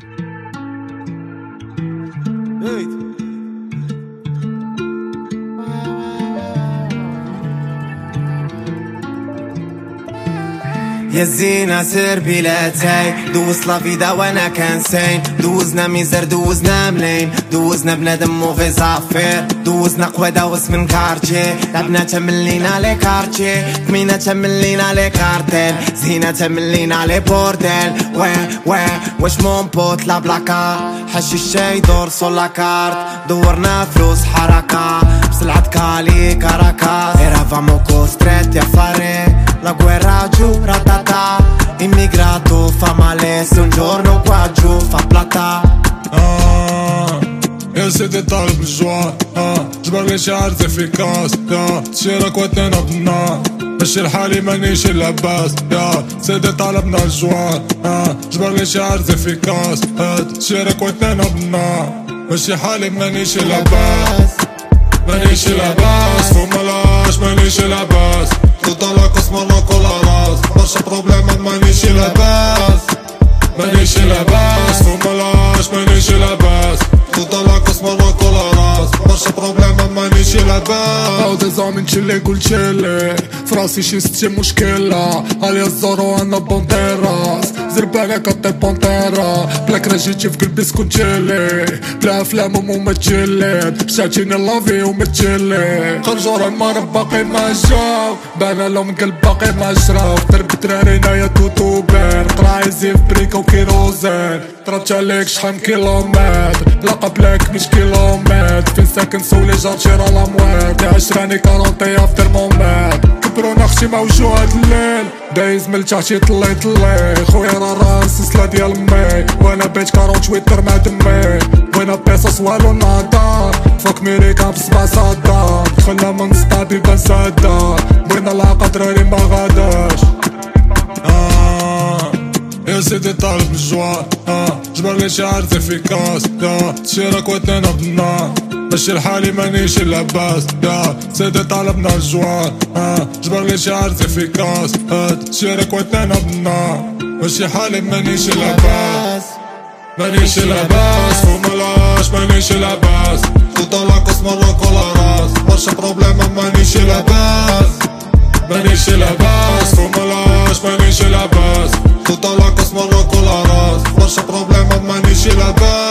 time. يا الزينة سير بلا تاي دوز لا فيدا وأنا كنسين دوزنا ميزر دوزنا ملين دوزنا بنادم موفي زافير دوزنا قوادة واسم كارتي لعبنا تملينا لي كارتي كمينا تملينا لي كارتيل زينة تملينا لي بورديل وين وين واش مون بوت لا بلاكا حشي الشاي دور سو لا كارت دورنا فلوس حركة بسلعة كالي كاراكا ايرافامو ستريت يا فاري La guerra Immigrato fa male se un giorno qua giù fa plata. Ah, يا طالب الجوع آه جبر لي شعر افيكاس يا تشيرك ودينا بالنار ماشي لحالي مانيش لاباس يا سيدي طالبنا الجوع آه جبر لي شعر افيكاس آه تشيرك ودينا بالنار ماشي حالي مانيش لاباس مانيش لاباس فو ملاش مانيش لاباس مانيش لاباس مانيش لاباس فو ملاش مانيش لاباس طلع قسمنا كل راس برشا بروبليم مانيش لاباس أو ديزامين تشيلي قول تشيلي فراسي شي ستي مشكلة علي الزورو أنا بونتيراس زربانة كطي بونتيرا بلاك راجيتي في قلبي سكون تشيلي بلا افلام وما تشيلي شاتيني لافي وما تشيلي راه المرض باقي ما جاو بانا لهم قلب باقي ما جراو درب ترارينا يا توتوبر قرايزي في بريكا وكيروزين طرات عليك شحال كيلومتر لقب لك مش كيلومتر فين ساكن سولي جارتي راه لاموات يا عشراني كارونتي في ترمومتر كبرو نخشي موجوع الليل. دايز من تحتي طلي طلي. خويا راه راس سلا ديال مي. وأنا بيت كارون تويتر مع دمي. وين بيصص والو نادا فوك ميريكا بسبع صدام دخلنا من ستادي بان سادا بغينا العقا دراري ما غاداش آه. سيدي طالب الجوع آه. جبر لي شعر افيكاس يا تشيرك ودينا مش لحالي مانيش اللباس يا سدت على ابن الجوار آه، جبر لي شي شعر افيكاس هات آه، شارك واتنين بنا مش حالي مانيش اللباس مانيش اللباس وملاش مانيش اللباس تطلع قسم ولا راس. برشا بروبليم مانيش اللباس مانيش اللباس وملاش مانيش اللباس تطلع قسم ولا راس. برشا بروبليم مانيش اللباس